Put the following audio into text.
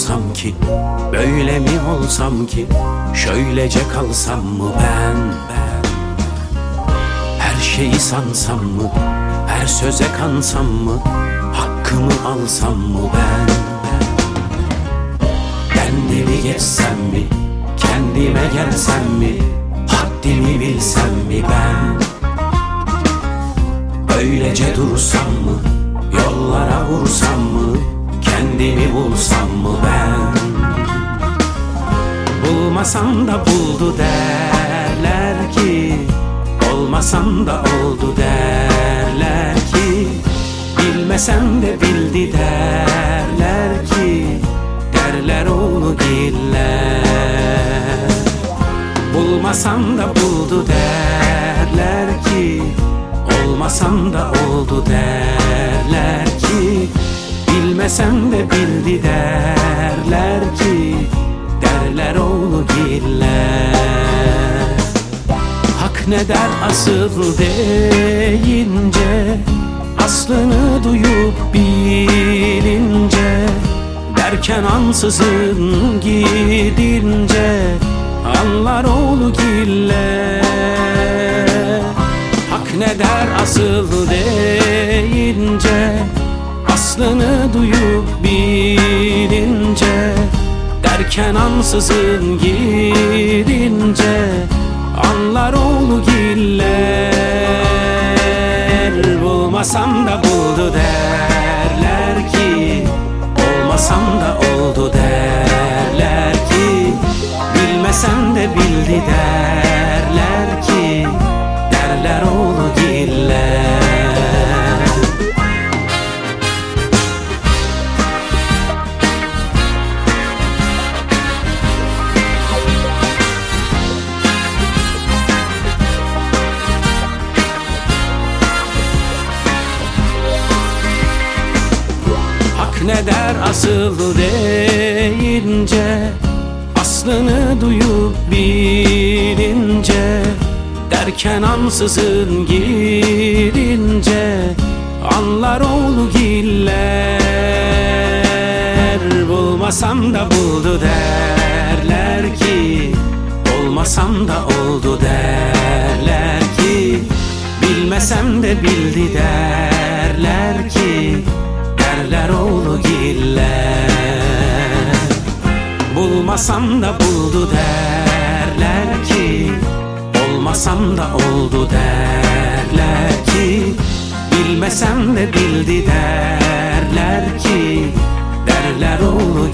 olsam ki Böyle mi olsam ki Şöylece kalsam mı ben Her şeyi sansam mı Her söze kansam mı Hakkımı alsam mı ben Kendimi geçsem mi Kendime gelsem mi Haddimi bilsem mi ben? Böylece dursam mı Yollara vursam mı Kendimi bulsam mı ben? Bulmasam da buldu derler ki Olmasam da oldu derler ki Bilmesem de bildi derler ki Derler oğlu giller Bulmasam da buldu derler ki Olmasam da oldu derler Bilmesem de bildi derler ki Derler oğlu giller. Hak ne der asıl deyince Aslını duyup bilince Derken ansızın gidince Anlar oğlu giller. Hak ne der asıl deyince Aslını duyup bilince Derken ansızın gidince Anlar oğlu giller. Bulmasam da buldu derler ki Olmasam da oldu derler ki Bilmesem de bildi derler ne der asıl deyince Aslını duyup bilince Derken ansızın gidince Anlar oğlu giller. Bulmasam da buldu derler ki Olmasam da oldu derler ki Bilmesem de bildi derler ki Bulmasam da buldu derler ki Olmasam da oldu derler ki Bilmesem de bildi derler ki Derler oğlu